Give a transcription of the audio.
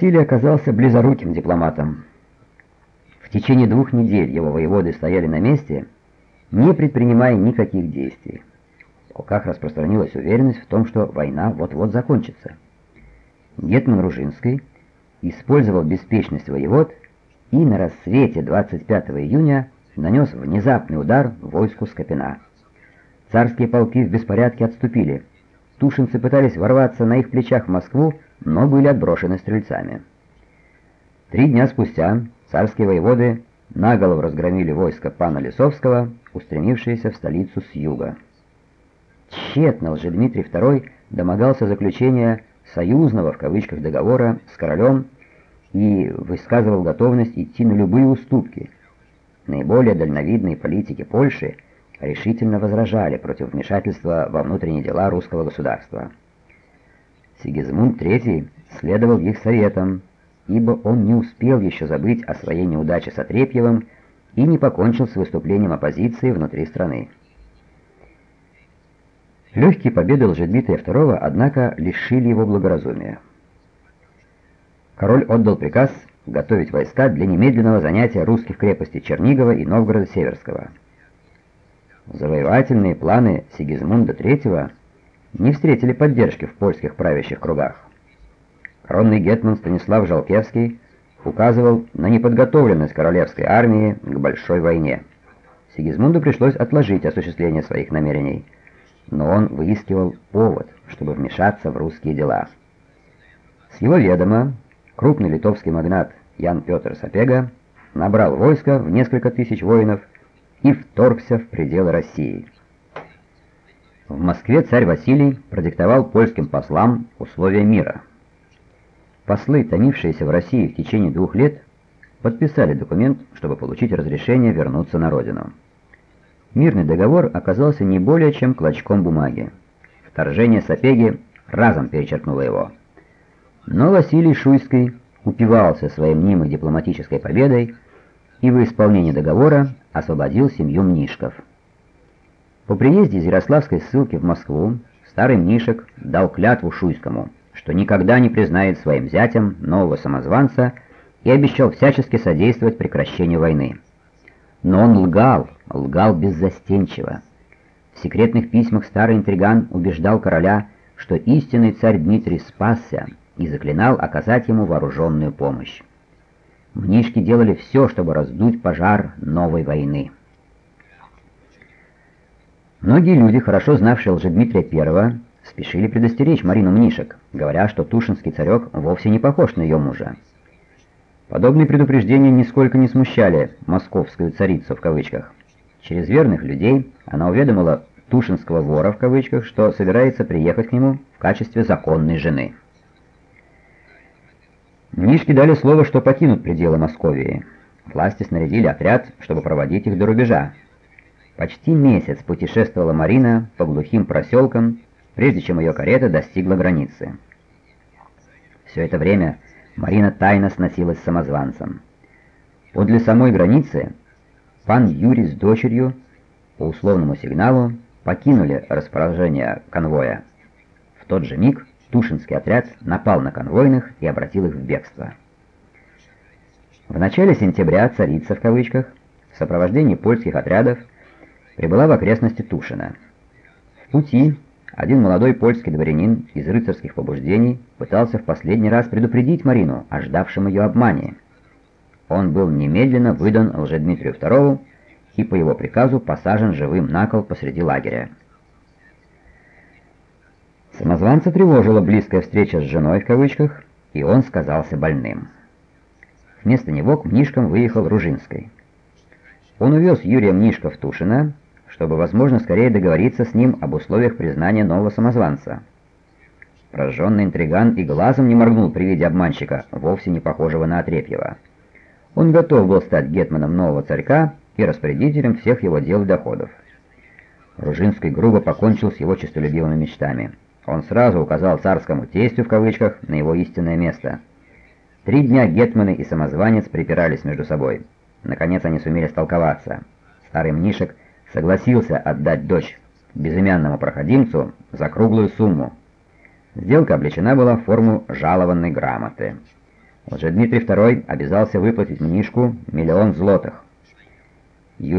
Василий оказался близоруким дипломатом. В течение двух недель его воеводы стояли на месте, не предпринимая никаких действий. В полках распространилась уверенность в том, что война вот-вот закончится. Гетман Ружинский использовал беспечность воевод и на рассвете 25 июня нанес внезапный удар войску Скопина. Царские полки в беспорядке отступили. Тушинцы пытались ворваться на их плечах в Москву, но были отброшены стрельцами. Три дня спустя царские воеводы наголову разгромили войско пана Лисовского, устремившееся в столицу с юга. Тщетно Лжедмитрий II домогался заключения «союзного» в кавычках договора с королем и высказывал готовность идти на любые уступки. Наиболее дальновидные политики Польши решительно возражали против вмешательства во внутренние дела русского государства. Сигизмунд III следовал их советам, ибо он не успел еще забыть о своей неудаче с Отрепьевым и не покончил с выступлением оппозиции внутри страны. Легкие победы Лжедмитрия II, однако, лишили его благоразумия. Король отдал приказ готовить войска для немедленного занятия русских крепостей Чернигова и Новгорода Северского. Завоевательные планы Сигизмунда III не встретили поддержки в польских правящих кругах. Коронный гетман Станислав Жалкевский указывал на неподготовленность королевской армии к большой войне. Сигизмунду пришлось отложить осуществление своих намерений, но он выискивал повод, чтобы вмешаться в русские дела. С его ведома крупный литовский магнат Ян Петр Сапега набрал войско в несколько тысяч воинов и вторгся в пределы России. В Москве царь Василий продиктовал польским послам условия мира. Послы, томившиеся в России в течение двух лет, подписали документ, чтобы получить разрешение вернуться на родину. Мирный договор оказался не более чем клочком бумаги. Вторжение Сапеги разом перечеркнуло его. Но Василий Шуйский упивался своей мнимой дипломатической победой и в исполнении договора освободил семью Мнишков. По приезде из Ярославской ссылки в Москву старый Мнишек дал клятву Шуйскому, что никогда не признает своим зятем нового самозванца и обещал всячески содействовать прекращению войны. Но он лгал, лгал беззастенчиво. В секретных письмах старый интриган убеждал короля, что истинный царь Дмитрий спасся и заклинал оказать ему вооруженную помощь. Мнишки делали все, чтобы раздуть пожар новой войны. Многие люди, хорошо знавшие Лжедмитрия I, спешили предостеречь Марину Мнишек, говоря, что Тушинский царек вовсе не похож на ее мужа. Подобные предупреждения нисколько не смущали «московскую царицу» в кавычках. Через верных людей она уведомила Тушинского вора в кавычках, что собирается приехать к нему в качестве законной жены. Мнишки дали слово, что покинут пределы Московии. Власти снарядили отряд, чтобы проводить их до рубежа. Почти месяц путешествовала Марина по глухим проселкам, прежде чем ее карета достигла границы. Все это время Марина тайно сносилась с самозванцем. Подле самой границы пан Юрий с дочерью по условному сигналу покинули расположение конвоя. В тот же миг Тушинский отряд напал на конвойных и обратил их в бегство. В начале сентября «царица» в кавычках в сопровождении польских отрядов прибыла в окрестности Тушина. В пути один молодой польский дворянин из рыцарских побуждений пытался в последний раз предупредить Марину о ждавшем ее обмане. Он был немедленно выдан Лжедмитрию II и по его приказу посажен живым на кол посреди лагеря. Самозванца тревожила близкая встреча с женой в кавычках, и он сказался больным. Вместо него к Мнишкам выехал Ружинской. Он увез Юрия Мнишка в Тушино, чтобы, возможно, скорее договориться с ним об условиях признания нового самозванца. Прожженный интриган и глазом не моргнул при виде обманщика, вовсе не похожего на Отрепьева. Он готов был стать гетманом нового царька и распорядителем всех его дел и доходов. Ружинский грубо покончил с его честолюбивыми мечтами. Он сразу указал царскому тестю в кавычках на его истинное место. Три дня гетманы и самозванец припирались между собой. Наконец они сумели столковаться. Старый мнишек согласился отдать дочь безымянному проходимцу за круглую сумму. Сделка облечена была в форму жалованной грамоты. Лжедмитрий II обязался выплатить Мнишку миллион злотых. Юрий